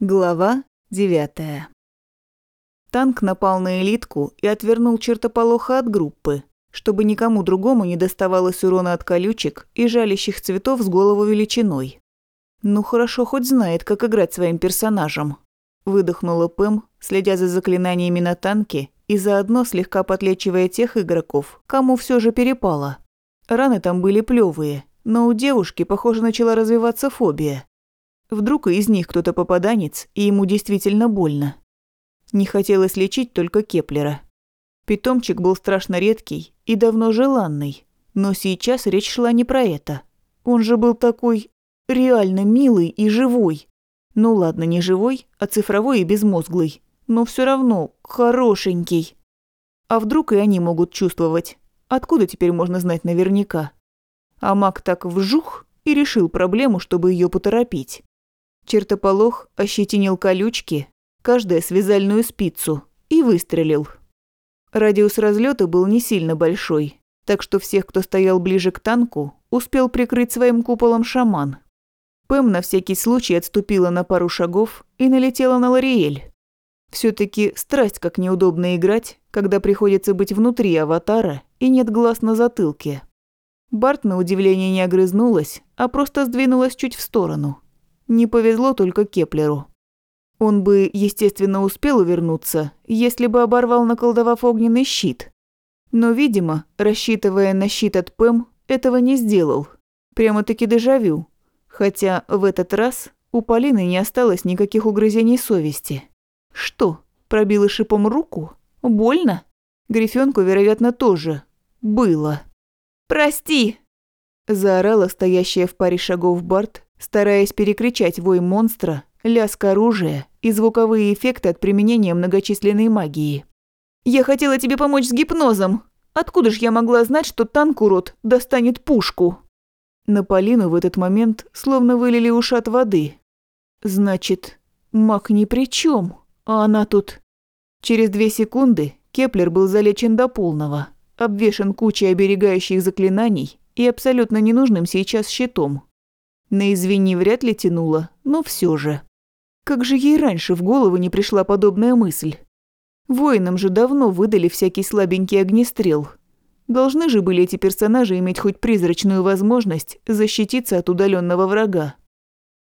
Глава девятая. Танк напал на элитку и отвернул чертополоха от группы, чтобы никому другому не доставалось урона от колючек и жалящих цветов с голову величиной. Ну хорошо, хоть знает, как играть своим персонажем. Выдохнула Пэм, следя за заклинаниями на танке и заодно слегка подлечивая тех игроков, кому все же перепало. Раны там были плевые, но у девушки, похоже, начала развиваться фобия. Вдруг из них кто-то попаданец, и ему действительно больно. Не хотелось лечить только Кеплера. Питомчик был страшно редкий и давно желанный, но сейчас речь шла не про это. Он же был такой реально милый и живой. Ну ладно, не живой, а цифровой и безмозглый, но все равно хорошенький. А вдруг и они могут чувствовать? Откуда теперь можно знать наверняка? А маг так вжух и решил проблему, чтобы ее поторопить. Чертополох ощетинил колючки, каждая связальную спицу, и выстрелил. Радиус разлета был не сильно большой, так что всех, кто стоял ближе к танку, успел прикрыть своим куполом шаман. Пэм на всякий случай отступила на пару шагов и налетела на Лориэль. все таки страсть как неудобно играть, когда приходится быть внутри аватара и нет глаз на затылке. Барт на удивление не огрызнулась, а просто сдвинулась чуть в сторону – не повезло только Кеплеру. Он бы, естественно, успел увернуться, если бы оборвал, наколдовав огненный щит. Но, видимо, рассчитывая на щит от Пэм, этого не сделал. Прямо-таки дежавю. Хотя в этот раз у Полины не осталось никаких угрызений совести. Что, пробила шипом руку? Больно? Грифёнку, вероятно, тоже. Было. «Прости!» Заорала стоящая в паре шагов Барт, стараясь перекричать вой монстра, лязг оружия и звуковые эффекты от применения многочисленной магии. «Я хотела тебе помочь с гипнозом. Откуда ж я могла знать, что танк урод достанет пушку?» На Полину в этот момент словно вылили ушат воды. «Значит, маг ни при чем, а она тут...» Через две секунды Кеплер был залечен до полного, обвешан кучей оберегающих заклинаний и абсолютно ненужным сейчас щитом. На извини вряд ли тянуло, но все же. Как же ей раньше в голову не пришла подобная мысль? Воинам же давно выдали всякий слабенький огнестрел. Должны же были эти персонажи иметь хоть призрачную возможность защититься от удаленного врага.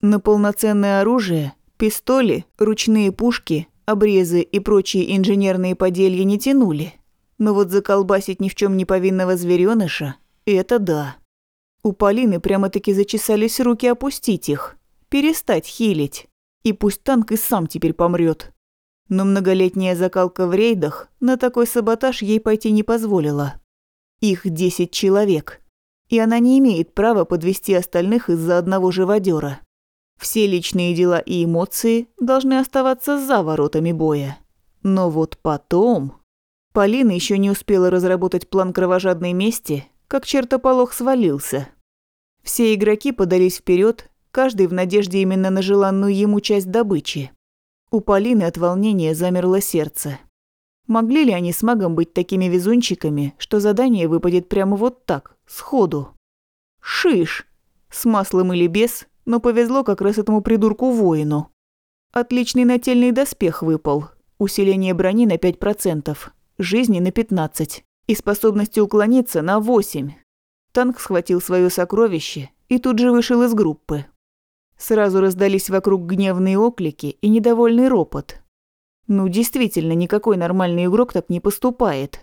На полноценное оружие, пистоли, ручные пушки, обрезы и прочие инженерные поделья не тянули. Но вот заколбасить ни в чем не повинного зверёныша – это да. У Полины прямо-таки зачесались руки опустить их, перестать хилить. И пусть танк и сам теперь помрет. Но многолетняя закалка в рейдах на такой саботаж ей пойти не позволила. Их десять человек. И она не имеет права подвести остальных из-за одного живодера. Все личные дела и эмоции должны оставаться за воротами боя. Но вот потом... Полина еще не успела разработать план кровожадной мести, как чертополох свалился. Все игроки подались вперед, каждый в надежде именно на желанную ему часть добычи. У Полины от волнения замерло сердце. Могли ли они с магом быть такими везунчиками, что задание выпадет прямо вот так, сходу? Шиш! С маслом или без, но повезло как раз этому придурку-воину. Отличный нательный доспех выпал. Усиление брони на 5%, жизни на 15% и способности уклониться на восемь. Танк схватил свое сокровище и тут же вышел из группы. Сразу раздались вокруг гневные оклики и недовольный ропот. Ну, действительно, никакой нормальный игрок так не поступает.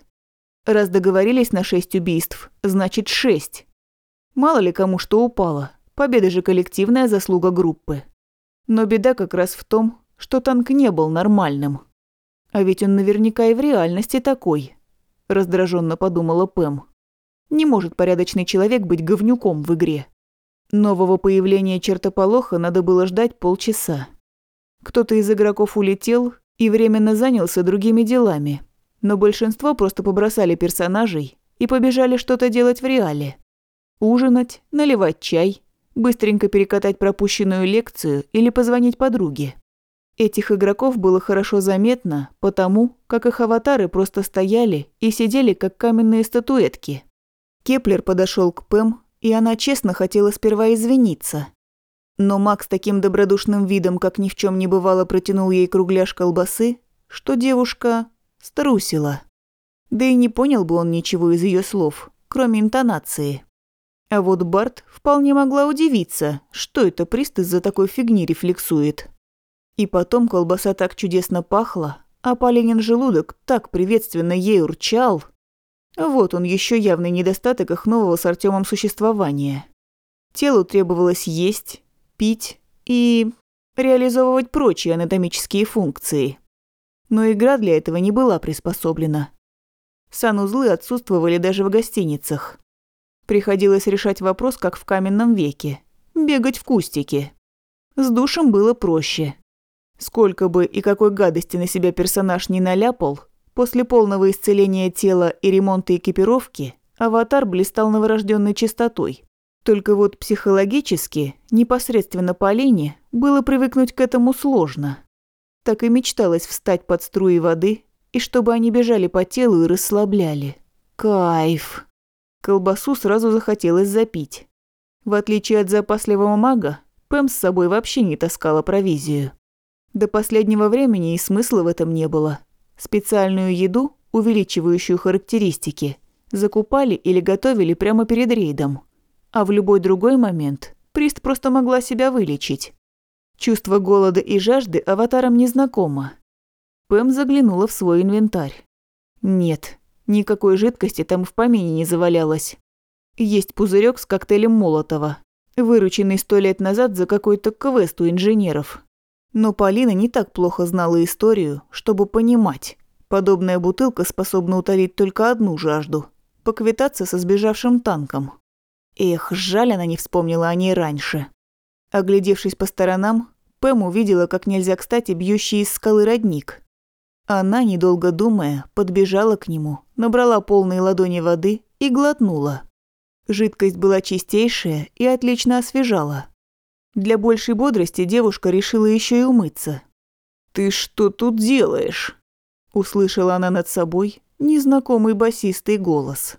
Раз договорились на шесть убийств, значит шесть. Мало ли кому что упало. Победа же коллективная заслуга группы. Но беда как раз в том, что танк не был нормальным. А ведь он наверняка и в реальности такой раздраженно подумала Пэм. Не может порядочный человек быть говнюком в игре. Нового появления чертополоха надо было ждать полчаса. Кто-то из игроков улетел и временно занялся другими делами, но большинство просто побросали персонажей и побежали что-то делать в реале. Ужинать, наливать чай, быстренько перекатать пропущенную лекцию или позвонить подруге. Этих игроков было хорошо заметно, потому как их аватары просто стояли и сидели как каменные статуэтки. Кеплер подошел к Пэм, и она честно хотела сперва извиниться. Но Макс с таким добродушным видом, как ни в чем не бывало, протянул ей кругляш колбасы, что девушка струсила. Да и не понял бы он ничего из ее слов, кроме интонации. А вот Барт вполне могла удивиться, что это прист из-за такой фигни рефлексует. И потом колбаса так чудесно пахла, а Полинин желудок так приветственно ей урчал. Вот он еще явный недостаток их нового с Артемом существования. Телу требовалось есть, пить и реализовывать прочие анатомические функции. Но игра для этого не была приспособлена. Санузлы отсутствовали даже в гостиницах. Приходилось решать вопрос, как в каменном веке. Бегать в кустике. С душем было проще. Сколько бы и какой гадости на себя персонаж не наляпал, после полного исцеления тела и ремонта экипировки, аватар блистал новорожденной чистотой. Только вот психологически, непосредственно по Лене, было привыкнуть к этому сложно. Так и мечталось встать под струи воды, и чтобы они бежали по телу и расслабляли. Кайф. Колбасу сразу захотелось запить. В отличие от запасливого мага, Пэм с собой вообще не таскала провизию. До последнего времени и смысла в этом не было. Специальную еду, увеличивающую характеристики, закупали или готовили прямо перед рейдом а в любой другой момент Прист просто могла себя вылечить. Чувство голода и жажды аватарам незнакомо. Пэм заглянула в свой инвентарь. Нет, никакой жидкости там в помине не завалялось. Есть пузырек с коктейлем Молотова, вырученный сто лет назад за какой-то квест у инженеров. Но Полина не так плохо знала историю, чтобы понимать. Подобная бутылка способна утолить только одну жажду – поквитаться со сбежавшим танком. Эх, жаль, она не вспомнила о ней раньше. Оглядевшись по сторонам, Пэм увидела, как нельзя кстати, бьющий из скалы родник. Она, недолго думая, подбежала к нему, набрала полные ладони воды и глотнула. Жидкость была чистейшая и отлично освежала. Для большей бодрости девушка решила еще и умыться. «Ты что тут делаешь?» Услышала она над собой незнакомый басистый голос.